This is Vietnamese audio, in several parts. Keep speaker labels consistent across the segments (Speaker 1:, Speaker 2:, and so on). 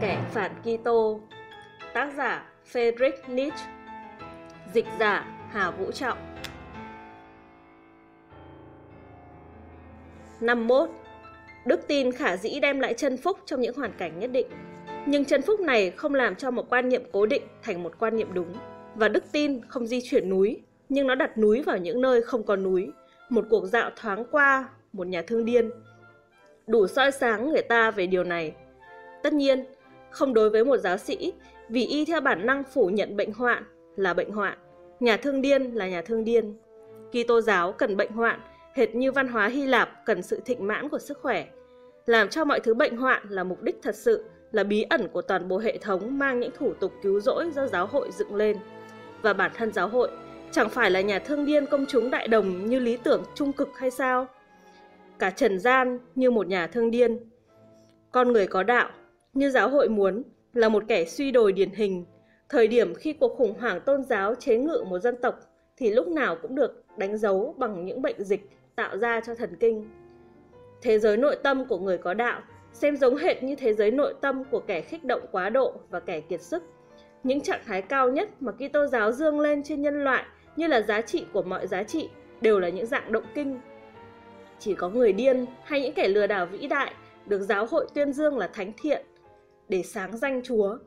Speaker 1: Kẻ phản Kitô. Tác giả Friedrich Nietzsche. Dịch giả Hà Vũ Trọng. Năm mốt Đức tin khả dĩ đem lại chân phúc trong những hoàn cảnh nhất định. Nhưng chân phúc này không làm cho một quan niệm cố định thành một quan niệm đúng. Và đức tin không di chuyển núi Nhưng nó đặt núi vào những nơi không có núi Một cuộc dạo thoáng qua một nhà thương điên. Đủ soi sáng người ta về điều này. Tất nhiên, không đối với một giáo sĩ, vì y theo bản năng phủ nhận bệnh hoạn là bệnh hoạn, nhà thương điên là nhà thương điên. Kitô giáo cần bệnh hoạn, hệt như văn hóa Hy Lạp cần sự thịnh mãn của sức khỏe. Làm cho mọi thứ bệnh hoạn là mục đích thật sự, là bí ẩn của toàn bộ hệ thống mang những thủ tục cứu rỗi do giáo hội dựng lên. Và bản thân giáo hội chẳng phải là nhà thương điên công chúng đại đồng như lý tưởng trung cực hay sao? Cả trần gian như một nhà thương điên. Con người có đạo như giáo hội muốn, là một kẻ suy đồi điển hình. Thời điểm khi cuộc khủng hoảng tôn giáo chế ngự một dân tộc thì lúc nào cũng được đánh dấu bằng những bệnh dịch tạo ra cho thần kinh. Thế giới nội tâm của người có đạo xem giống hệt như thế giới nội tâm của kẻ khích động quá độ và kẻ kiệt sức. Những trạng thái cao nhất mà Kitô giáo dương lên trên nhân loại như là giá trị của mọi giá trị đều là những dạng động kinh. Chỉ có người điên hay những kẻ lừa đảo vĩ đại được giáo hội tuyên dương là thánh thiện để sáng danh Chúa.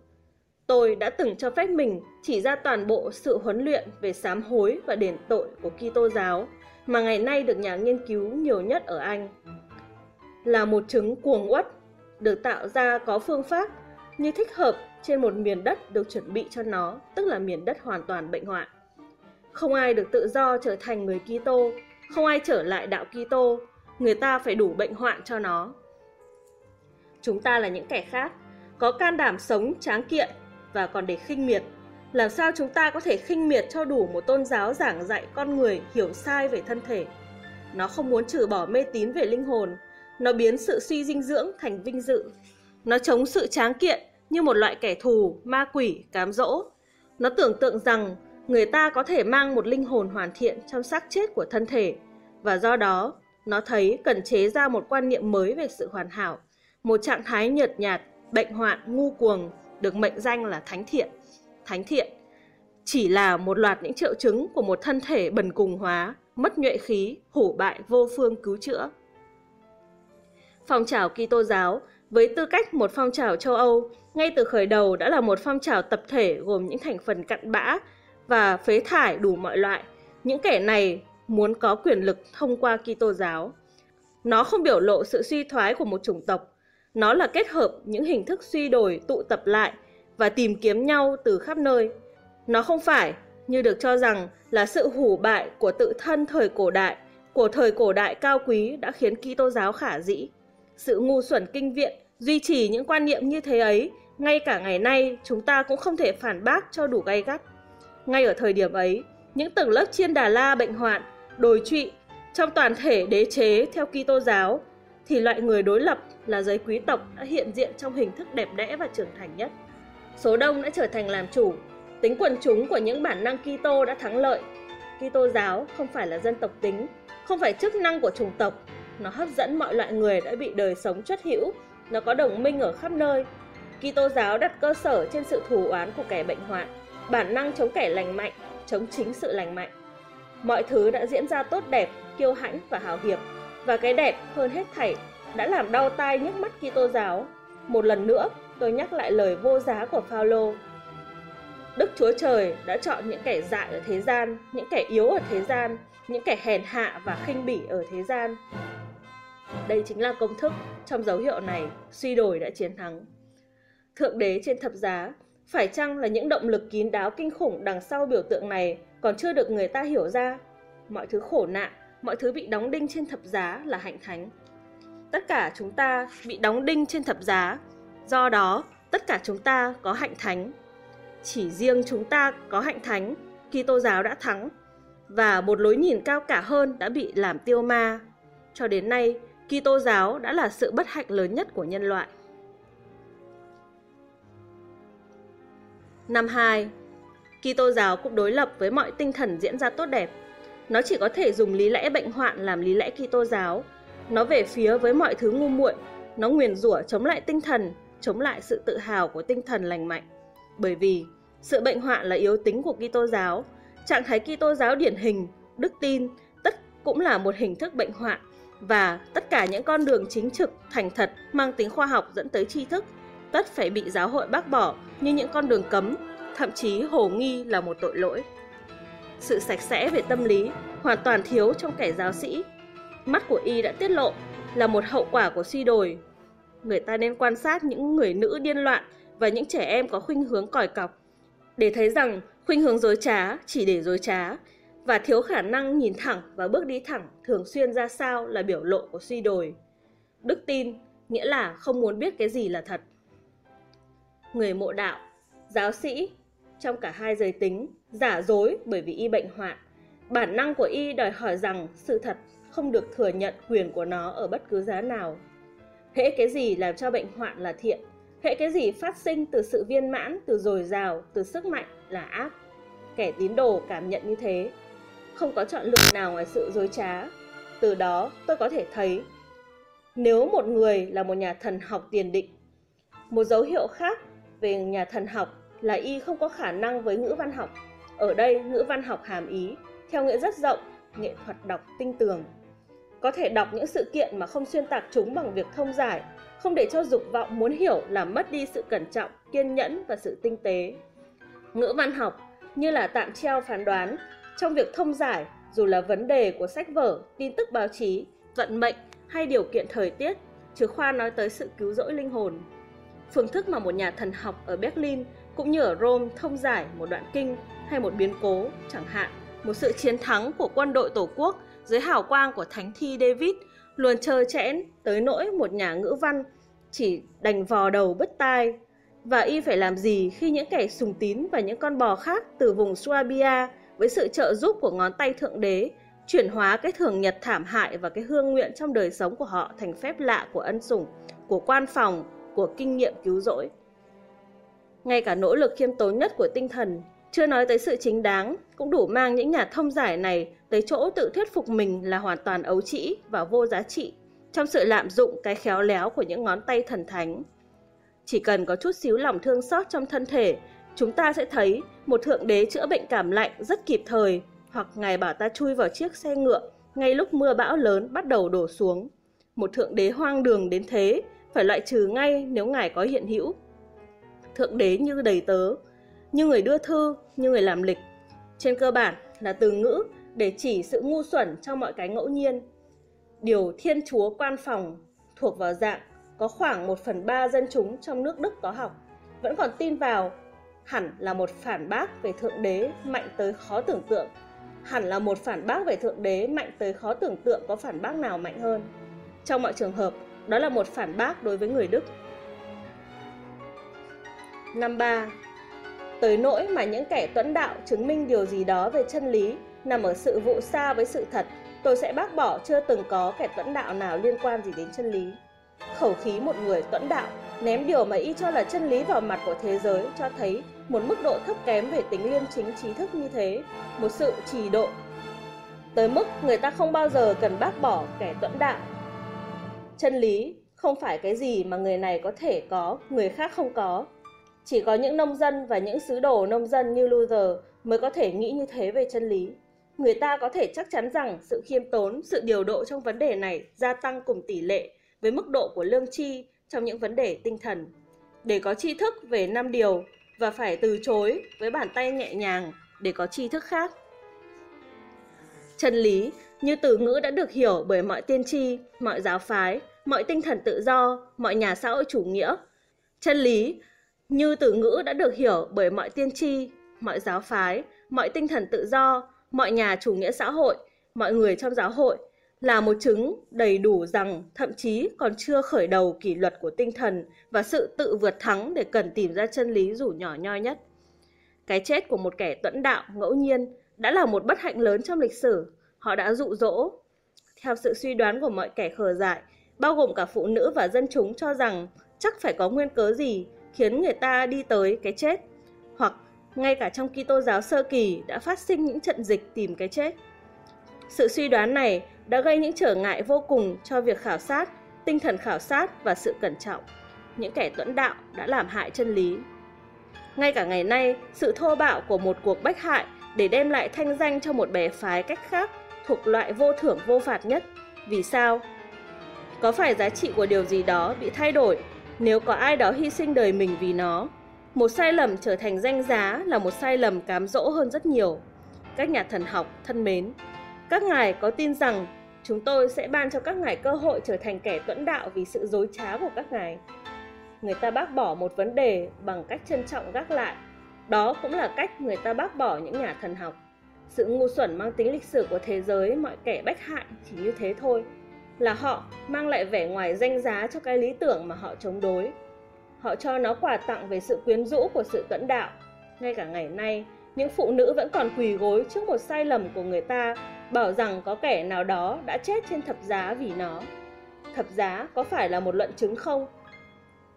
Speaker 1: Tôi đã từng cho phép mình chỉ ra toàn bộ sự huấn luyện về sám hối và đền tội của Kitô giáo mà ngày nay được nhà nghiên cứu nhiều nhất ở Anh. Là một chứng cuồng uất được tạo ra có phương pháp như thích hợp trên một miền đất được chuẩn bị cho nó, tức là miền đất hoàn toàn bệnh hoạn. Không ai được tự do trở thành người Kitô, không ai trở lại đạo Kitô, người ta phải đủ bệnh hoạn cho nó. Chúng ta là những kẻ khác, có can đảm sống tráng kiện và còn để khinh miệt. Làm sao chúng ta có thể khinh miệt cho đủ một tôn giáo giảng dạy con người hiểu sai về thân thể? Nó không muốn trừ bỏ mê tín về linh hồn, nó biến sự suy dinh dưỡng thành vinh dự. Nó chống sự tráng kiện như một loại kẻ thù, ma quỷ, cám dỗ. Nó tưởng tượng rằng người ta có thể mang một linh hồn hoàn thiện trong xác chết của thân thể và do đó nó thấy cần chế ra một quan niệm mới về sự hoàn hảo, một trạng thái nhợt nhạt bệnh hoạn ngu cuồng được mệnh danh là thánh thiện. Thánh thiện chỉ là một loạt những triệu chứng của một thân thể bần cùng hóa, mất nhuệ khí, hủ bại vô phương cứu chữa. Phong trào Kitô giáo với tư cách một phong trào châu Âu, ngay từ khởi đầu đã là một phong trào tập thể gồm những thành phần cặn bã và phế thải đủ mọi loại. Những kẻ này muốn có quyền lực thông qua Kitô giáo. Nó không biểu lộ sự suy thoái của một chủng tộc, nó là kết hợp những hình thức suy đổi tụ tập lại và tìm kiếm nhau từ khắp nơi. Nó không phải như được cho rằng là sự hủ bại của tự thân thời cổ đại, của thời cổ đại cao quý đã khiến Kitô giáo khả dĩ. Sự ngu xuẩn kinh viện duy trì những quan niệm như thế ấy, ngay cả ngày nay chúng ta cũng không thể phản bác cho đủ gay gắt. Ngay ở thời điểm ấy, những tầng lớp chiên đà la bệnh hoạn, đồi trụy trong toàn thể đế chế theo Kitô giáo thì loại người đối lập là giới quý tộc đã hiện diện trong hình thức đẹp đẽ và trưởng thành nhất. Số đông đã trở thành làm chủ, tính quần chúng của những bản năng Kitô đã thắng lợi. Kitô giáo không phải là dân tộc tính, không phải chức năng của chủng tộc, nó hấp dẫn mọi loại người đã bị đời sống chất hữu, nó có đồng minh ở khắp nơi. Kitô giáo đặt cơ sở trên sự thù oán của kẻ bệnh hoạn, bản năng chống kẻ lành mạnh, chống chính sự lành mạnh. Mọi thứ đã diễn ra tốt đẹp, kiêu hãnh và hào hiệp, và cái đẹp hơn hết thảy đã làm đau tai nhức mắt Kitô giáo. Một lần nữa, tôi nhắc lại lời vô giá của Phaolô. Đức Chúa Trời đã chọn những kẻ dại ở thế gian, những kẻ yếu ở thế gian, những kẻ hèn hạ và khinh bỉ ở thế gian. Đây chính là công thức trong dấu hiệu này suy đổi đã chiến thắng. Thượng đế trên thập giá, phải chăng là những động lực kín đáo kinh khủng đằng sau biểu tượng này còn chưa được người ta hiểu ra? Mọi thứ khổ nạn, mọi thứ bị đóng đinh trên thập giá là hạnh thánh. Tất cả chúng ta bị đóng đinh trên thập giá, do đó tất cả chúng ta có hạnh thánh. Chỉ riêng chúng ta có hạnh thánh, Kitô giáo đã thắng và một lối nhìn cao cả hơn đã bị làm tiêu ma. Cho đến nay, Kitô giáo đã là sự bất hạnh lớn nhất của nhân loại. Năm 2. Kitô giáo cũng đối lập với mọi tinh thần diễn ra tốt đẹp nó chỉ có thể dùng lý lẽ bệnh hoạn làm lý lẽ Kitô giáo. Nó về phía với mọi thứ ngu muội, nó nguyền rủa chống lại tinh thần, chống lại sự tự hào của tinh thần lành mạnh. Bởi vì sự bệnh hoạn là yếu tính của Kitô giáo, trạng thái Kitô giáo điển hình, đức tin, tất cũng là một hình thức bệnh hoạn và tất cả những con đường chính trực, thành thật, mang tính khoa học dẫn tới tri thức, tất phải bị giáo hội bác bỏ như những con đường cấm, thậm chí hồ nghi là một tội lỗi. Sự sạch sẽ về tâm lý hoàn toàn thiếu trong kẻ giáo sĩ. Mắt của y đã tiết lộ là một hậu quả của suy đồi. Người ta nên quan sát những người nữ điên loạn và những trẻ em có khuynh hướng còi cọc để thấy rằng khuynh hướng dối trá chỉ để dối trá và thiếu khả năng nhìn thẳng và bước đi thẳng thường xuyên ra sao là biểu lộ của suy đồi. Đức tin nghĩa là không muốn biết cái gì là thật. Người mộ đạo, giáo sĩ trong cả hai giới tính giả dối bởi vì y bệnh hoạn. Bản năng của y đòi hỏi rằng sự thật không được thừa nhận quyền của nó ở bất cứ giá nào. Hễ cái gì làm cho bệnh hoạn là thiện, hễ cái gì phát sinh từ sự viên mãn, từ dồi dào, từ sức mạnh là ác. Kẻ tín đồ cảm nhận như thế, không có chọn lựa nào ngoài sự dối trá. Từ đó tôi có thể thấy, nếu một người là một nhà thần học tiền định, một dấu hiệu khác về nhà thần học là y không có khả năng với ngữ văn học. Ở đây, ngữ văn học hàm ý, theo nghĩa rất rộng, nghệ thuật đọc tinh tường. Có thể đọc những sự kiện mà không xuyên tạc chúng bằng việc thông giải, không để cho dục vọng muốn hiểu làm mất đi sự cẩn trọng, kiên nhẫn và sự tinh tế. Ngữ văn học như là tạm treo phán đoán trong việc thông giải dù là vấn đề của sách vở, tin tức báo chí, vận mệnh hay điều kiện thời tiết, chứ khoa nói tới sự cứu rỗi linh hồn. Phương thức mà một nhà thần học ở Berlin cũng như ở Rome thông giải một đoạn kinh hay một biến cố, chẳng hạn một sự chiến thắng của quân đội tổ quốc dưới hào quang của thánh thi David luôn trơ chẽn tới nỗi một nhà ngữ văn chỉ đành vò đầu bứt tai. Và y phải làm gì khi những kẻ sùng tín và những con bò khác từ vùng Suabia với sự trợ giúp của ngón tay thượng đế chuyển hóa cái thường nhật thảm hại và cái hương nguyện trong đời sống của họ thành phép lạ của ân sủng, của quan phòng, của kinh nghiệm cứu rỗi. Ngay cả nỗ lực khiêm tốn nhất của tinh thần, chưa nói tới sự chính đáng, cũng đủ mang những nhà thông giải này tới chỗ tự thuyết phục mình là hoàn toàn ấu trĩ và vô giá trị trong sự lạm dụng cái khéo léo của những ngón tay thần thánh. Chỉ cần có chút xíu lòng thương xót trong thân thể, chúng ta sẽ thấy một thượng đế chữa bệnh cảm lạnh rất kịp thời, hoặc ngài bảo ta chui vào chiếc xe ngựa ngay lúc mưa bão lớn bắt đầu đổ xuống. Một thượng đế hoang đường đến thế, phải loại trừ ngay nếu ngài có hiện hữu thượng đế như đầy tớ, như người đưa thư, như người làm lịch. Trên cơ bản là từ ngữ để chỉ sự ngu xuẩn trong mọi cái ngẫu nhiên. Điều thiên chúa quan phòng thuộc vào dạng có khoảng 1 phần 3 dân chúng trong nước Đức có học, vẫn còn tin vào hẳn là một phản bác về Thượng Đế mạnh tới khó tưởng tượng. Hẳn là một phản bác về Thượng Đế mạnh tới khó tưởng tượng có phản bác nào mạnh hơn. Trong mọi trường hợp, đó là một phản bác đối với người Đức. Năm ba Tới nỗi mà những kẻ tuẫn đạo chứng minh điều gì đó về chân lý nằm ở sự vụ xa với sự thật, tôi sẽ bác bỏ chưa từng có kẻ tuẫn đạo nào liên quan gì đến chân lý. Khẩu khí một người tuẫn đạo ném điều mà y cho là chân lý vào mặt của thế giới cho thấy một mức độ thấp kém về tính liêm chính trí thức như thế, một sự trì độ. Tới mức người ta không bao giờ cần bác bỏ kẻ tuẫn đạo. Chân lý không phải cái gì mà người này có thể có, người khác không có, chỉ có những nông dân và những sứ đồ nông dân như Luther mới có thể nghĩ như thế về chân lý. Người ta có thể chắc chắn rằng sự khiêm tốn, sự điều độ trong vấn đề này gia tăng cùng tỷ lệ với mức độ của lương chi trong những vấn đề tinh thần. Để có tri thức về năm điều và phải từ chối với bàn tay nhẹ nhàng để có tri thức khác. Chân lý như từ ngữ đã được hiểu bởi mọi tiên tri, mọi giáo phái, mọi tinh thần tự do, mọi nhà xã hội chủ nghĩa. Chân lý như từ ngữ đã được hiểu bởi mọi tiên tri, mọi giáo phái, mọi tinh thần tự do, mọi nhà chủ nghĩa xã hội, mọi người trong giáo hội là một chứng đầy đủ rằng thậm chí còn chưa khởi đầu kỷ luật của tinh thần và sự tự vượt thắng để cần tìm ra chân lý dù nhỏ nhoi nhất. Cái chết của một kẻ tuẫn đạo ngẫu nhiên đã là một bất hạnh lớn trong lịch sử. Họ đã dụ dỗ. Theo sự suy đoán của mọi kẻ khờ dại, bao gồm cả phụ nữ và dân chúng cho rằng chắc phải có nguyên cớ gì khiến người ta đi tới cái chết hoặc ngay cả trong Kitô giáo sơ kỳ đã phát sinh những trận dịch tìm cái chết. Sự suy đoán này đã gây những trở ngại vô cùng cho việc khảo sát, tinh thần khảo sát và sự cẩn trọng. những kẻ tuẫn đạo đã làm hại chân lý. Ngay cả ngày nay, sự thô bạo của một cuộc bách hại để đem lại thanh danh cho một bè phái cách khác thuộc loại vô thưởng vô phạt nhất. Vì sao? Có phải giá trị của điều gì đó bị thay đổi nếu có ai đó hy sinh đời mình vì nó? Một sai lầm trở thành danh giá là một sai lầm cám dỗ hơn rất nhiều. Các nhà thần học thân mến, các ngài có tin rằng chúng tôi sẽ ban cho các ngài cơ hội trở thành kẻ tuẫn đạo vì sự dối trá của các ngài. Người ta bác bỏ một vấn đề bằng cách trân trọng gác lại. Đó cũng là cách người ta bác bỏ những nhà thần học. Sự ngu xuẩn mang tính lịch sử của thế giới mọi kẻ bách hại chỉ như thế thôi. Là họ mang lại vẻ ngoài danh giá cho cái lý tưởng mà họ chống đối. Họ cho nó quà tặng về sự quyến rũ của sự tuẫn đạo. Ngay cả ngày nay, những phụ nữ vẫn còn quỳ gối trước một sai lầm của người ta bảo rằng có kẻ nào đó đã chết trên thập giá vì nó. Thập giá có phải là một luận chứng không?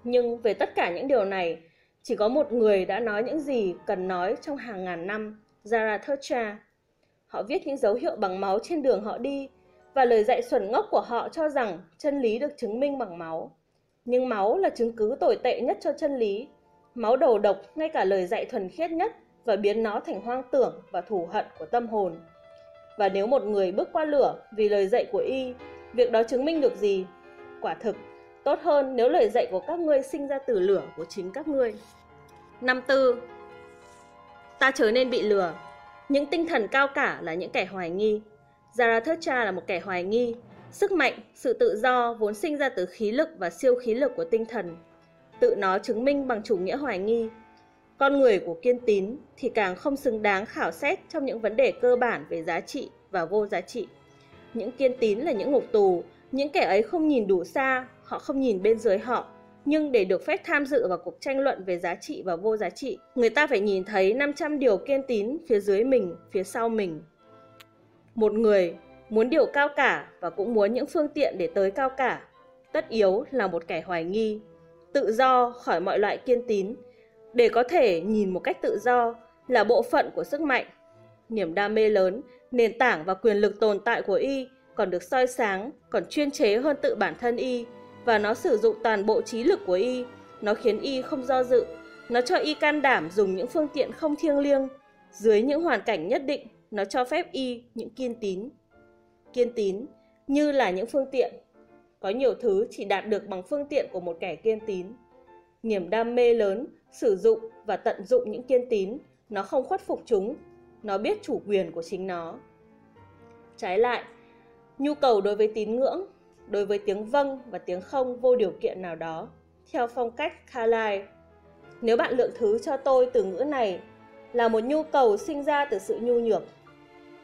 Speaker 1: Nhưng về tất cả những điều này, chỉ có một người đã nói những gì cần nói trong hàng ngàn năm, Zarathustra. Họ viết những dấu hiệu bằng máu trên đường họ đi, và lời dạy xuẩn ngốc của họ cho rằng chân lý được chứng minh bằng máu. Nhưng máu là chứng cứ tồi tệ nhất cho chân lý. Máu đầu độc ngay cả lời dạy thuần khiết nhất và biến nó thành hoang tưởng và thù hận của tâm hồn. Và nếu một người bước qua lửa vì lời dạy của y, việc đó chứng minh được gì? Quả thực, tốt hơn nếu lời dạy của các ngươi sinh ra từ lửa của chính các ngươi. Năm tư Ta trở nên bị lừa. Những tinh thần cao cả là những kẻ hoài nghi. Zarathustra là một kẻ hoài nghi. Sức mạnh, sự tự do vốn sinh ra từ khí lực và siêu khí lực của tinh thần. Tự nó chứng minh bằng chủ nghĩa hoài nghi. Con người của kiên tín thì càng không xứng đáng khảo xét trong những vấn đề cơ bản về giá trị và vô giá trị. Những kiên tín là những ngục tù, những kẻ ấy không nhìn đủ xa, họ không nhìn bên dưới họ, nhưng để được phép tham dự vào cuộc tranh luận về giá trị và vô giá trị, người ta phải nhìn thấy 500 điều kiên tín phía dưới mình, phía sau mình. Một người muốn điều cao cả và cũng muốn những phương tiện để tới cao cả, tất yếu là một kẻ hoài nghi, tự do khỏi mọi loại kiên tín, để có thể nhìn một cách tự do là bộ phận của sức mạnh. Niềm đam mê lớn, nền tảng và quyền lực tồn tại của y còn được soi sáng, còn chuyên chế hơn tự bản thân y và nó sử dụng toàn bộ trí lực của y. Nó khiến y không do dự, nó cho y can đảm dùng những phương tiện không thiêng liêng. Dưới những hoàn cảnh nhất định, nó cho phép y những kiên tín. Kiên tín như là những phương tiện. Có nhiều thứ chỉ đạt được bằng phương tiện của một kẻ kiên tín. Niềm đam mê lớn, sử dụng và tận dụng những kiên tín, nó không khuất phục chúng, nó biết chủ quyền của chính nó. Trái lại, nhu cầu đối với tín ngưỡng đối với tiếng vâng và tiếng không vô điều kiện nào đó, theo phong cách Carlyle. Nếu bạn lượng thứ cho tôi từ ngữ này là một nhu cầu sinh ra từ sự nhu nhược.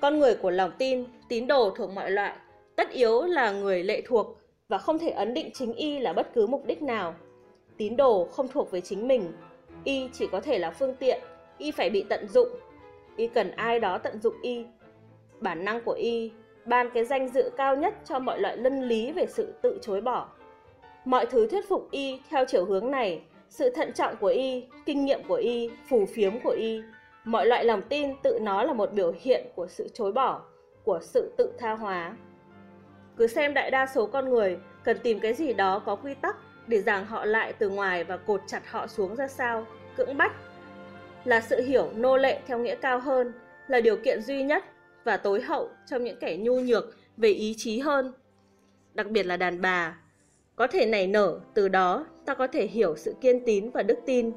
Speaker 1: Con người của lòng tin, tín đồ thuộc mọi loại, tất yếu là người lệ thuộc và không thể ấn định chính y là bất cứ mục đích nào. Tín đồ không thuộc về chính mình, y chỉ có thể là phương tiện, y phải bị tận dụng, y cần ai đó tận dụng y. Bản năng của y ban cái danh dự cao nhất cho mọi loại lân lý về sự tự chối bỏ. Mọi thứ thuyết phục y theo chiều hướng này, sự thận trọng của y, kinh nghiệm của y, phù phiếm của y, mọi loại lòng tin tự nó là một biểu hiện của sự chối bỏ, của sự tự tha hóa. Cứ xem đại đa số con người cần tìm cái gì đó có quy tắc để giảng họ lại từ ngoài và cột chặt họ xuống ra sao, cưỡng bách. Là sự hiểu nô lệ theo nghĩa cao hơn, là điều kiện duy nhất và tối hậu trong những kẻ nhu nhược về ý chí hơn. Đặc biệt là đàn bà. Có thể nảy nở, từ đó ta có thể hiểu sự kiên tín và đức tin.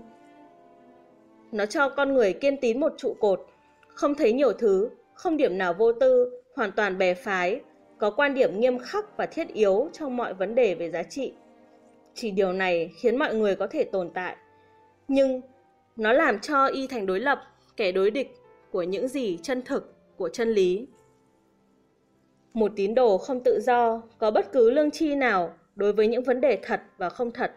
Speaker 1: Nó cho con người kiên tín một trụ cột, không thấy nhiều thứ, không điểm nào vô tư, hoàn toàn bè phái, có quan điểm nghiêm khắc và thiết yếu trong mọi vấn đề về giá trị. Chỉ điều này khiến mọi người có thể tồn tại. Nhưng nó làm cho y thành đối lập, kẻ đối địch của những gì chân thực của chân lý. Một tín đồ không tự do có bất cứ lương tri nào đối với những vấn đề thật và không thật.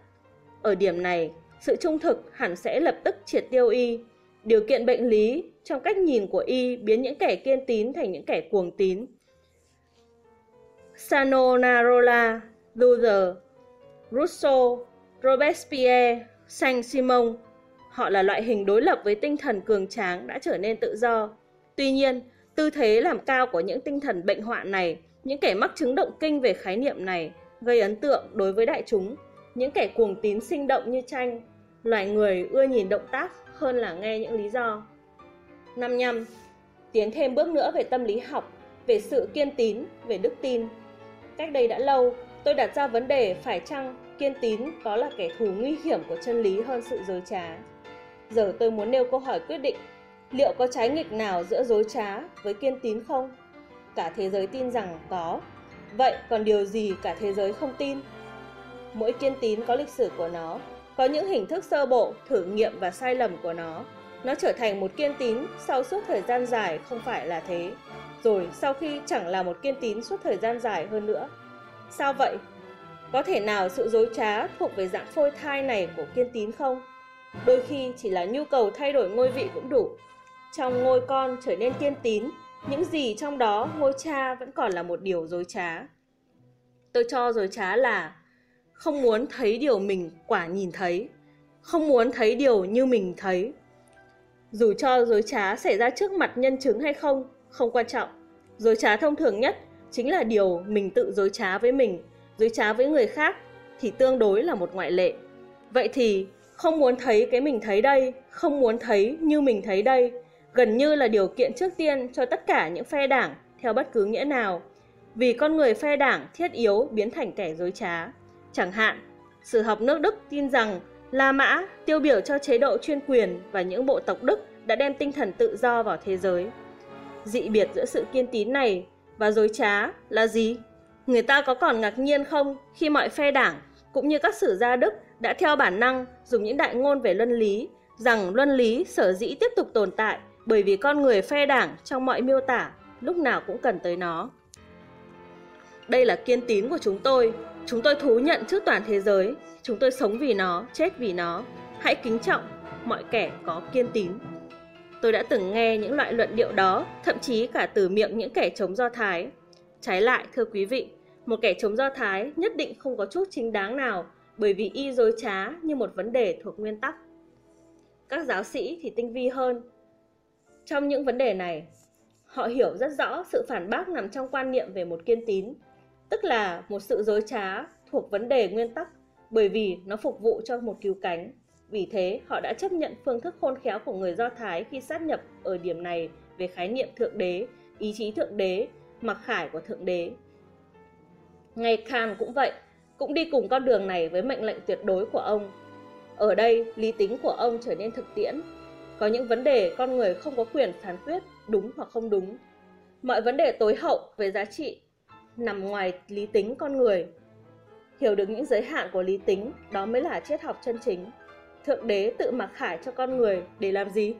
Speaker 1: Ở điểm này, sự trung thực hẳn sẽ lập tức triệt tiêu y. Điều kiện bệnh lý trong cách nhìn của y biến những kẻ kiên tín thành những kẻ cuồng tín. Sanonarola, Luther, Rousseau, Robespierre, Saint-Simon, họ là loại hình đối lập với tinh thần cường tráng đã trở nên tự do. Tuy nhiên, Tư thế làm cao của những tinh thần bệnh hoạn này, những kẻ mắc chứng động kinh về khái niệm này, gây ấn tượng đối với đại chúng những kẻ cuồng tín sinh động như tranh, loài người ưa nhìn động tác hơn là nghe những lý do. Năm nhăm, tiến thêm bước nữa về tâm lý học, về sự kiên tín, về đức tin. Cách đây đã lâu, tôi đặt ra vấn đề phải chăng kiên tín có là kẻ thù nguy hiểm của chân lý hơn sự dối trá. Giờ tôi muốn nêu câu hỏi quyết định, liệu có trái nghịch nào giữa dối trá với kiên tín không? Cả thế giới tin rằng có, vậy còn điều gì cả thế giới không tin? Mỗi kiên tín có lịch sử của nó, có những hình thức sơ bộ, thử nghiệm và sai lầm của nó. Nó trở thành một kiên tín sau suốt thời gian dài không phải là thế. Rồi sau khi chẳng là một kiên tín suốt thời gian dài hơn nữa. Sao vậy? Có thể nào sự dối trá thuộc về dạng phôi thai này của kiên tín không? Đôi khi chỉ là nhu cầu thay đổi ngôi vị cũng đủ. Trong ngôi con trở nên kiên tín, những gì trong đó ngôi cha vẫn còn là một điều dối trá. Tôi cho dối trá là không muốn thấy điều mình quả nhìn thấy, không muốn thấy điều như mình thấy. Dù cho dối trá xảy ra trước mặt nhân chứng hay không, không quan trọng. Dối trá thông thường nhất chính là điều mình tự dối trá với mình, dối trá với người khác thì tương đối là một ngoại lệ. Vậy thì không muốn thấy cái mình thấy đây, không muốn thấy như mình thấy đây, gần như là điều kiện trước tiên cho tất cả những phe đảng theo bất cứ nghĩa nào. Vì con người phe đảng thiết yếu biến thành kẻ dối trá. Chẳng hạn, sử học nước Đức tin rằng La Mã tiêu biểu cho chế độ chuyên quyền và những bộ tộc Đức đã đem tinh thần tự do vào thế giới. Dị biệt giữa sự kiên tín này và dối trá là gì? Người ta có còn ngạc nhiên không khi mọi phe đảng cũng như các sử gia Đức đã theo bản năng dùng những đại ngôn về luân lý rằng luân lý sở dĩ tiếp tục tồn tại bởi vì con người phe đảng trong mọi miêu tả lúc nào cũng cần tới nó. Đây là kiên tín của chúng tôi Chúng tôi thú nhận trước toàn thế giới, chúng tôi sống vì nó, chết vì nó. Hãy kính trọng mọi kẻ có kiên tín. Tôi đã từng nghe những loại luận điệu đó, thậm chí cả từ miệng những kẻ chống Do Thái. Trái lại, thưa quý vị, một kẻ chống Do Thái nhất định không có chút chính đáng nào bởi vì y dối trá như một vấn đề thuộc nguyên tắc. Các giáo sĩ thì tinh vi hơn. Trong những vấn đề này, họ hiểu rất rõ sự phản bác nằm trong quan niệm về một kiên tín tức là một sự dối trá thuộc vấn đề nguyên tắc bởi vì nó phục vụ cho một cứu cánh. Vì thế, họ đã chấp nhận phương thức khôn khéo của người Do Thái khi sát nhập ở điểm này về khái niệm thượng đế, ý chí thượng đế, mặc khải của thượng đế. Ngay Khan cũng vậy, cũng đi cùng con đường này với mệnh lệnh tuyệt đối của ông. Ở đây, lý tính của ông trở nên thực tiễn. Có những vấn đề con người không có quyền phán quyết đúng hoặc không đúng. Mọi vấn đề tối hậu về giá trị nằm ngoài lý tính con người. Hiểu được những giới hạn của lý tính, đó mới là triết học chân chính. Thượng đế tự mặc khải cho con người để làm gì?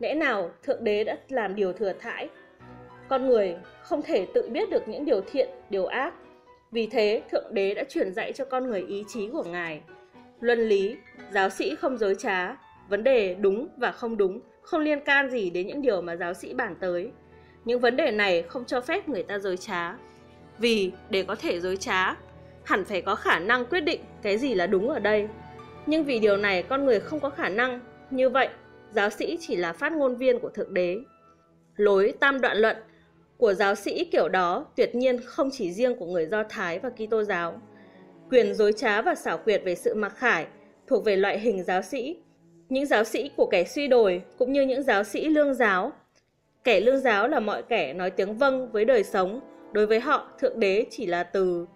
Speaker 1: Lẽ nào Thượng đế đã làm điều thừa thãi? Con người không thể tự biết được những điều thiện, điều ác. Vì thế, Thượng đế đã truyền dạy cho con người ý chí của Ngài. Luân lý, giáo sĩ không dối trá, vấn đề đúng và không đúng không liên can gì đến những điều mà giáo sĩ bàn tới. Những vấn đề này không cho phép người ta dối trá. Vì để có thể dối trá, hẳn phải có khả năng quyết định cái gì là đúng ở đây. Nhưng vì điều này con người không có khả năng, như vậy giáo sĩ chỉ là phát ngôn viên của Thượng Đế. Lối tam đoạn luận của giáo sĩ kiểu đó tuyệt nhiên không chỉ riêng của người Do Thái và Kitô giáo. Quyền dối trá và xảo quyệt về sự mặc khải thuộc về loại hình giáo sĩ. Những giáo sĩ của kẻ suy đồi cũng như những giáo sĩ lương giáo. Kẻ lương giáo là mọi kẻ nói tiếng vâng với đời sống Đối với họ, Thượng Đế chỉ là từ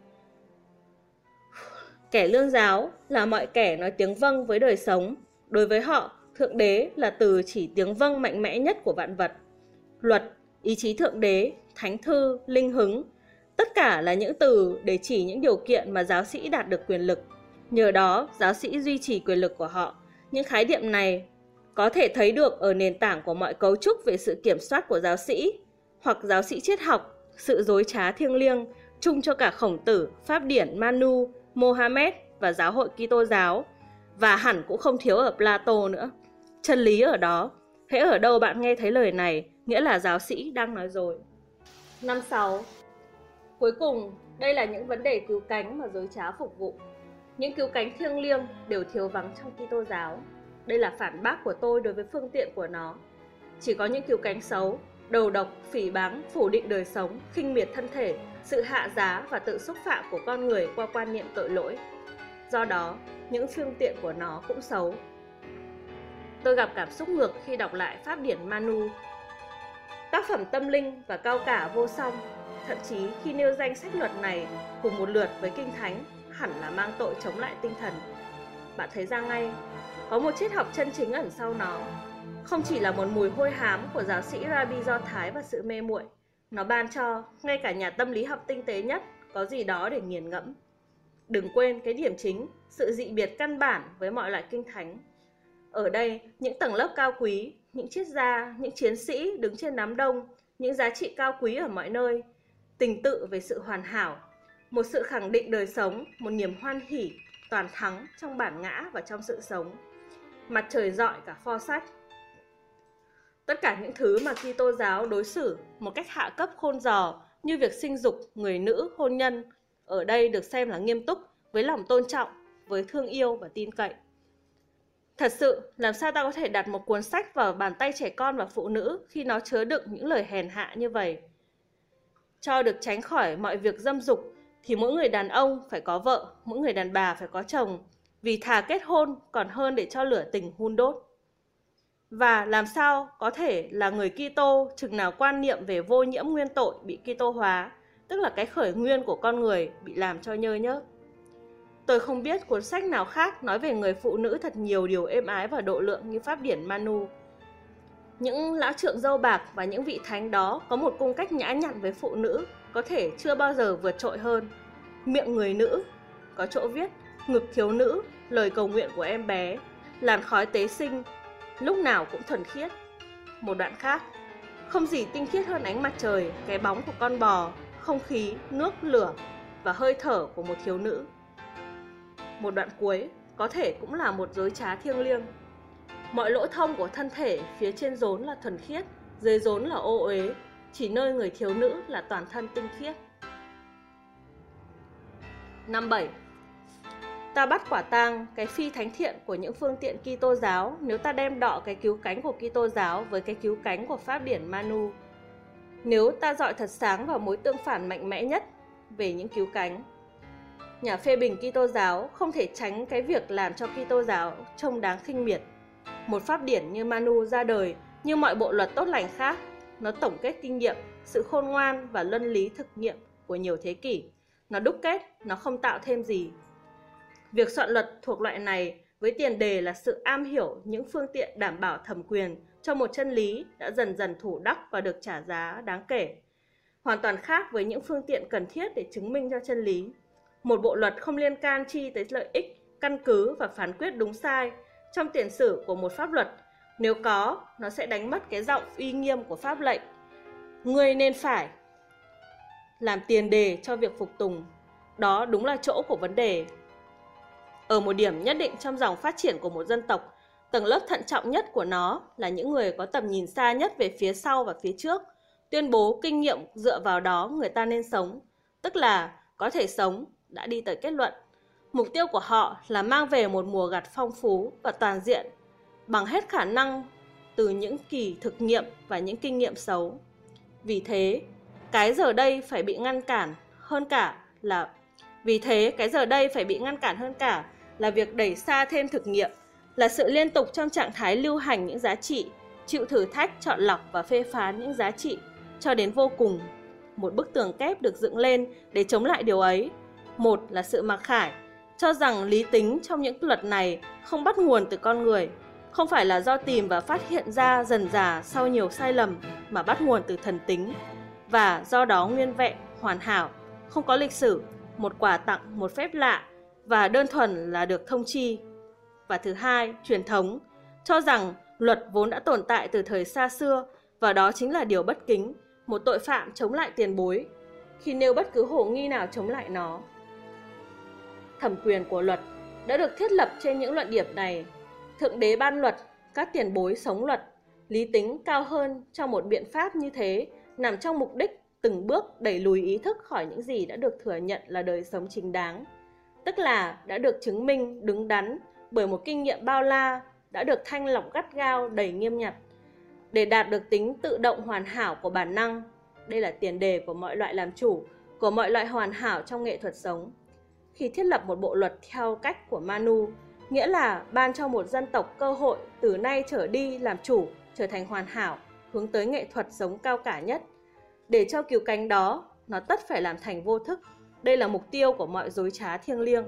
Speaker 1: Kẻ lương giáo là mọi kẻ nói tiếng vâng với đời sống. Đối với họ, Thượng Đế là từ chỉ tiếng vâng mạnh mẽ nhất của vạn vật. Luật, ý chí Thượng Đế, Thánh Thư, Linh Hứng, tất cả là những từ để chỉ những điều kiện mà giáo sĩ đạt được quyền lực. Nhờ đó, giáo sĩ duy trì quyền lực của họ. Những khái niệm này có thể thấy được ở nền tảng của mọi cấu trúc về sự kiểm soát của giáo sĩ hoặc giáo sĩ triết học sự dối trá thiêng liêng chung cho cả khổng tử, pháp điển Manu, Mohammed và giáo hội Kitô giáo và hẳn cũng không thiếu ở Plato nữa. Chân lý ở đó, hễ ở đâu bạn nghe thấy lời này, nghĩa là giáo sĩ đang nói rồi. Năm 6. Cuối cùng, đây là những vấn đề cứu cánh mà dối trá phục vụ. Những cứu cánh thiêng liêng đều thiếu vắng trong Kitô giáo. Đây là phản bác của tôi đối với phương tiện của nó. Chỉ có những cứu cánh xấu đầu độc, phỉ báng, phủ định đời sống, khinh miệt thân thể, sự hạ giá và tự xúc phạm của con người qua quan niệm tội lỗi. do đó những phương tiện của nó cũng xấu. Tôi gặp cảm xúc ngược khi đọc lại Pháp điển Manu. Tác phẩm tâm linh và cao cả vô song, thậm chí khi nêu danh sách luật này cùng một lượt với Kinh Thánh hẳn là mang tội chống lại tinh thần. Bạn thấy ra ngay, có một triết học chân chính ẩn sau nó. Không chỉ là một mùi hôi hám của giáo sĩ Rabbi Do Thái và sự mê muội, nó ban cho ngay cả nhà tâm lý học tinh tế nhất có gì đó để nghiền ngẫm. Đừng quên cái điểm chính, sự dị biệt căn bản với mọi loại kinh thánh. Ở đây, những tầng lớp cao quý, những triết gia, những chiến sĩ đứng trên đám đông, những giá trị cao quý ở mọi nơi, tình tự về sự hoàn hảo, một sự khẳng định đời sống, một niềm hoan hỷ, toàn thắng trong bản ngã và trong sự sống. Mặt trời rọi cả pho sách. Tất cả những thứ mà Kitô giáo đối xử một cách hạ cấp khôn giò như việc sinh dục, người nữ, hôn nhân, ở đây được xem là nghiêm túc, với lòng tôn trọng, với thương yêu và tin cậy. Thật sự, làm sao ta có thể đặt một cuốn sách vào bàn tay trẻ con và phụ nữ khi nó chứa đựng những lời hèn hạ như vậy? Cho được tránh khỏi mọi việc dâm dục thì mỗi người đàn ông phải có vợ, mỗi người đàn bà phải có chồng, vì thà kết hôn còn hơn để cho lửa tình hun đốt. Và làm sao có thể là người Kitô chừng nào quan niệm về vô nhiễm nguyên tội bị Kitô hóa, tức là cái khởi nguyên của con người bị làm cho nhơ nhớp. Tôi không biết cuốn sách nào khác nói về người phụ nữ thật nhiều điều êm ái và độ lượng như Pháp điển Manu. Những lão trượng dâu bạc và những vị thánh đó có một cung cách nhã nhặn với phụ nữ có thể chưa bao giờ vượt trội hơn. Miệng người nữ, có chỗ viết, ngực thiếu nữ, lời cầu nguyện của em bé, làn khói tế sinh, lúc nào cũng thuần khiết. Một đoạn khác, không gì tinh khiết hơn ánh mặt trời, cái bóng của con bò, không khí, nước, lửa và hơi thở của một thiếu nữ. Một đoạn cuối có thể cũng là một dối trá thiêng liêng. Mọi lỗ thông của thân thể phía trên rốn là thuần khiết, dưới rốn là ô uế, chỉ nơi người thiếu nữ là toàn thân tinh khiết. Năm 7 Ta bắt quả tang cái phi thánh thiện của những phương tiện Kitô giáo nếu ta đem đọ cái cứu cánh của Kitô giáo với cái cứu cánh của pháp điển Manu. Nếu ta dọi thật sáng vào mối tương phản mạnh mẽ nhất về những cứu cánh. Nhà phê bình Kitô giáo không thể tránh cái việc làm cho Kitô giáo trông đáng khinh miệt. Một pháp điển như Manu ra đời như mọi bộ luật tốt lành khác, nó tổng kết kinh nghiệm, sự khôn ngoan và luân lý thực nghiệm của nhiều thế kỷ. Nó đúc kết, nó không tạo thêm gì, Việc soạn luật thuộc loại này với tiền đề là sự am hiểu những phương tiện đảm bảo thẩm quyền cho một chân lý đã dần dần thủ đắc và được trả giá đáng kể. Hoàn toàn khác với những phương tiện cần thiết để chứng minh cho chân lý. Một bộ luật không liên can chi tới lợi ích, căn cứ và phán quyết đúng sai trong tiền sử của một pháp luật. Nếu có, nó sẽ đánh mất cái giọng uy nghiêm của pháp lệnh. Người nên phải làm tiền đề cho việc phục tùng. Đó đúng là chỗ của vấn đề ở một điểm nhất định trong dòng phát triển của một dân tộc, tầng lớp thận trọng nhất của nó là những người có tầm nhìn xa nhất về phía sau và phía trước, tuyên bố kinh nghiệm dựa vào đó người ta nên sống, tức là có thể sống, đã đi tới kết luận. Mục tiêu của họ là mang về một mùa gặt phong phú và toàn diện bằng hết khả năng từ những kỳ thực nghiệm và những kinh nghiệm xấu. Vì thế, cái giờ đây phải bị ngăn cản hơn cả là vì thế cái giờ đây phải bị ngăn cản hơn cả là việc đẩy xa thêm thực nghiệm, là sự liên tục trong trạng thái lưu hành những giá trị, chịu thử thách, chọn lọc và phê phán những giá trị cho đến vô cùng. Một bức tường kép được dựng lên để chống lại điều ấy. Một là sự mặc khải, cho rằng lý tính trong những luật này không bắt nguồn từ con người, không phải là do tìm và phát hiện ra dần dà sau nhiều sai lầm mà bắt nguồn từ thần tính và do đó nguyên vẹn, hoàn hảo, không có lịch sử, một quà tặng, một phép lạ và đơn thuần là được thông chi. Và thứ hai, truyền thống, cho rằng luật vốn đã tồn tại từ thời xa xưa và đó chính là điều bất kính, một tội phạm chống lại tiền bối, khi nêu bất cứ hồ nghi nào chống lại nó. Thẩm quyền của luật đã được thiết lập trên những luận điểm này. Thượng đế ban luật, các tiền bối sống luật, lý tính cao hơn trong một biện pháp như thế nằm trong mục đích từng bước đẩy lùi ý thức khỏi những gì đã được thừa nhận là đời sống chính đáng tức là đã được chứng minh đứng đắn bởi một kinh nghiệm bao la đã được thanh lọc gắt gao đầy nghiêm nhặt để đạt được tính tự động hoàn hảo của bản năng đây là tiền đề của mọi loại làm chủ của mọi loại hoàn hảo trong nghệ thuật sống khi thiết lập một bộ luật theo cách của Manu, nghĩa là ban cho một dân tộc cơ hội từ nay trở đi làm chủ, trở thành hoàn hảo, hướng tới nghệ thuật sống cao cả nhất. Để cho cứu cánh đó, nó tất phải làm thành vô thức. Đây là mục tiêu của mọi dối trá thiêng liêng.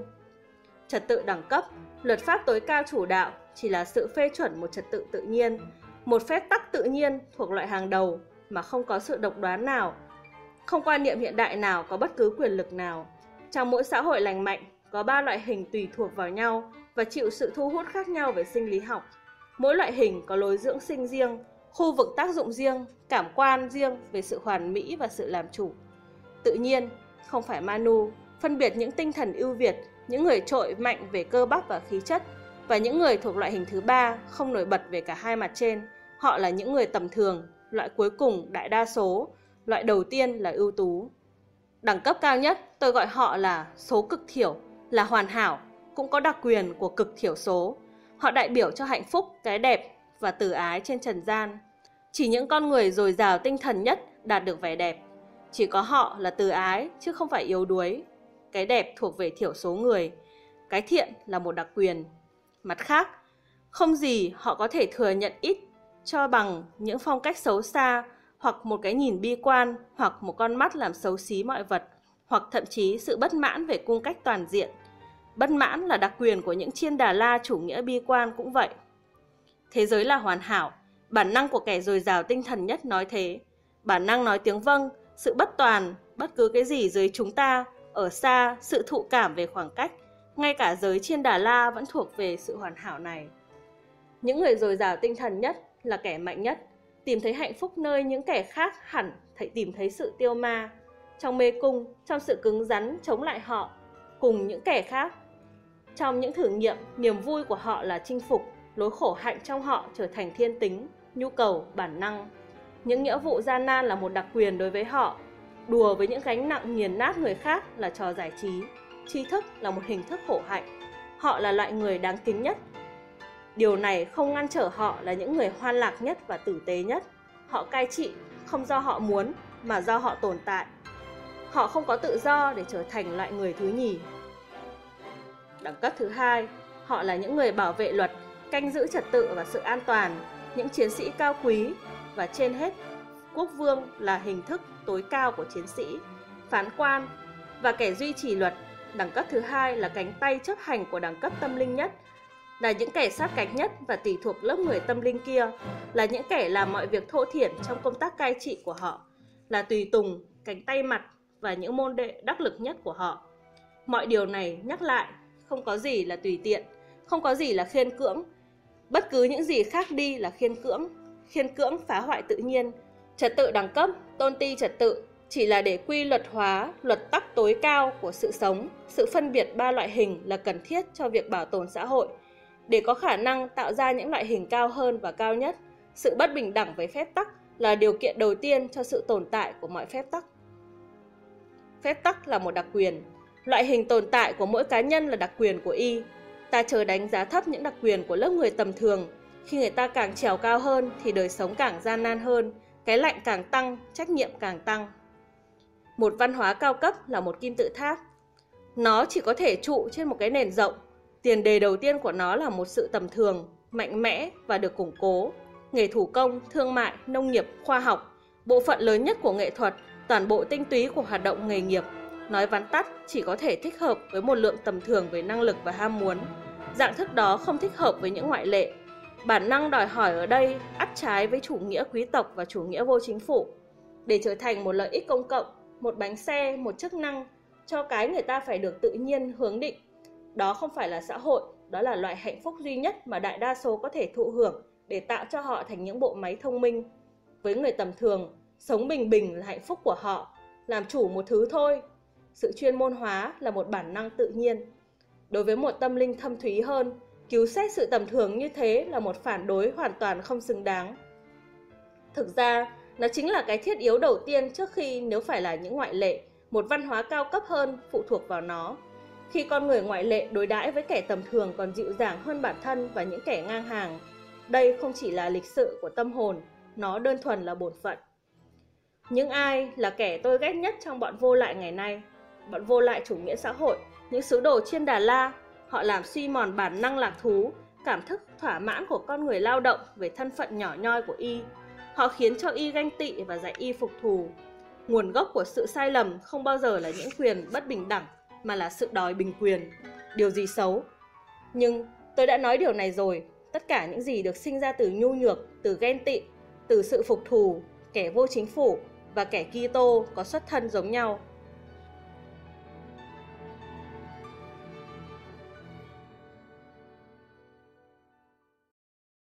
Speaker 1: Trật tự đẳng cấp, luật pháp tối cao chủ đạo chỉ là sự phê chuẩn một trật tự tự nhiên, một phép tắc tự nhiên thuộc loại hàng đầu mà không có sự độc đoán nào, không quan niệm hiện đại nào có bất cứ quyền lực nào. Trong mỗi xã hội lành mạnh, có ba loại hình tùy thuộc vào nhau và chịu sự thu hút khác nhau về sinh lý học. Mỗi loại hình có lối dưỡng sinh riêng, khu vực tác dụng riêng, cảm quan riêng về sự hoàn mỹ và sự làm chủ. Tự nhiên, không phải Manu, phân biệt những tinh thần ưu việt, những người trội mạnh về cơ bắp và khí chất, và những người thuộc loại hình thứ ba không nổi bật về cả hai mặt trên. Họ là những người tầm thường, loại cuối cùng đại đa số, loại đầu tiên là ưu tú. Đẳng cấp cao nhất tôi gọi họ là số cực thiểu, là hoàn hảo, cũng có đặc quyền của cực thiểu số. Họ đại biểu cho hạnh phúc, cái đẹp và từ ái trên trần gian. Chỉ những con người dồi dào tinh thần nhất đạt được vẻ đẹp. Chỉ có họ là từ ái chứ không phải yếu đuối. Cái đẹp thuộc về thiểu số người. Cái thiện là một đặc quyền. Mặt khác, không gì họ có thể thừa nhận ít cho bằng những phong cách xấu xa hoặc một cái nhìn bi quan hoặc một con mắt làm xấu xí mọi vật hoặc thậm chí sự bất mãn về cung cách toàn diện. Bất mãn là đặc quyền của những chiên đà la chủ nghĩa bi quan cũng vậy. Thế giới là hoàn hảo, bản năng của kẻ dồi dào tinh thần nhất nói thế. Bản năng nói tiếng vâng, sự bất toàn, bất cứ cái gì dưới chúng ta, ở xa, sự thụ cảm về khoảng cách, ngay cả giới chiên đà la vẫn thuộc về sự hoàn hảo này. Những người dồi dào tinh thần nhất là kẻ mạnh nhất, tìm thấy hạnh phúc nơi những kẻ khác hẳn thấy tìm thấy sự tiêu ma. Trong mê cung, trong sự cứng rắn chống lại họ, cùng những kẻ khác. Trong những thử nghiệm, niềm vui của họ là chinh phục, lối khổ hạnh trong họ trở thành thiên tính, nhu cầu, bản năng. Những nghĩa vụ gian nan là một đặc quyền đối với họ. Đùa với những gánh nặng nghiền nát người khác là trò giải trí. Tri thức là một hình thức khổ hạnh. Họ là loại người đáng kính nhất. Điều này không ngăn trở họ là những người hoan lạc nhất và tử tế nhất. Họ cai trị không do họ muốn mà do họ tồn tại. Họ không có tự do để trở thành loại người thứ nhì. Đẳng cấp thứ hai, họ là những người bảo vệ luật, canh giữ trật tự và sự an toàn, những chiến sĩ cao quý và trên hết, quốc vương là hình thức tối cao của chiến sĩ, phán quan và kẻ duy trì luật. Đẳng cấp thứ hai là cánh tay chấp hành của đẳng cấp tâm linh nhất, là những kẻ sát cánh nhất và tùy thuộc lớp người tâm linh kia, là những kẻ làm mọi việc thô thiển trong công tác cai trị của họ, là tùy tùng, cánh tay mặt và những môn đệ đắc lực nhất của họ. Mọi điều này nhắc lại, không có gì là tùy tiện, không có gì là khiên cưỡng. Bất cứ những gì khác đi là khiên cưỡng, khiên cưỡng phá hoại tự nhiên. Trật tự đẳng cấp, tôn ti trật tự chỉ là để quy luật hóa luật tắc tối cao của sự sống, sự phân biệt ba loại hình là cần thiết cho việc bảo tồn xã hội. Để có khả năng tạo ra những loại hình cao hơn và cao nhất, sự bất bình đẳng với phép tắc là điều kiện đầu tiên cho sự tồn tại của mọi phép tắc. Phép tắc là một đặc quyền. Loại hình tồn tại của mỗi cá nhân là đặc quyền của y. Ta chờ đánh giá thấp những đặc quyền của lớp người tầm thường. Khi người ta càng trèo cao hơn thì đời sống càng gian nan hơn, cái lạnh càng tăng, trách nhiệm càng tăng. Một văn hóa cao cấp là một kim tự tháp. Nó chỉ có thể trụ trên một cái nền rộng. Tiền đề đầu tiên của nó là một sự tầm thường, mạnh mẽ và được củng cố. Nghề thủ công, thương mại, nông nghiệp, khoa học, bộ phận lớn nhất của nghệ thuật toàn bộ tinh túy của hoạt động nghề nghiệp. Nói vắn tắt chỉ có thể thích hợp với một lượng tầm thường về năng lực và ham muốn. Dạng thức đó không thích hợp với những ngoại lệ. Bản năng đòi hỏi ở đây ắt trái với chủ nghĩa quý tộc và chủ nghĩa vô chính phủ. Để trở thành một lợi ích công cộng, một bánh xe, một chức năng, cho cái người ta phải được tự nhiên hướng định. Đó không phải là xã hội, đó là loại hạnh phúc duy nhất mà đại đa số có thể thụ hưởng để tạo cho họ thành những bộ máy thông minh. Với người tầm thường, Sống bình bình là hạnh phúc của họ, làm chủ một thứ thôi. Sự chuyên môn hóa là một bản năng tự nhiên. Đối với một tâm linh thâm thúy hơn, cứu xét sự tầm thường như thế là một phản đối hoàn toàn không xứng đáng. Thực ra, nó chính là cái thiết yếu đầu tiên trước khi nếu phải là những ngoại lệ, một văn hóa cao cấp hơn phụ thuộc vào nó. Khi con người ngoại lệ đối đãi với kẻ tầm thường còn dịu dàng hơn bản thân và những kẻ ngang hàng, đây không chỉ là lịch sự của tâm hồn, nó đơn thuần là bổn phận. Những ai là kẻ tôi ghét nhất trong bọn vô lại ngày nay? Bọn vô lại chủ nghĩa xã hội, những sứ đồ chiên Đà La, họ làm suy mòn bản năng lạc thú, cảm thức thỏa mãn của con người lao động về thân phận nhỏ nhoi của y. Họ khiến cho y ganh tị và dạy y phục thù. Nguồn gốc của sự sai lầm không bao giờ là những quyền bất bình đẳng, mà là sự đòi bình quyền. Điều gì xấu? Nhưng tôi đã nói điều này rồi, tất cả những gì được sinh ra từ nhu nhược, từ ghen tị, từ sự phục thù, kẻ vô chính phủ và kẻ Kitô có xuất thân giống nhau.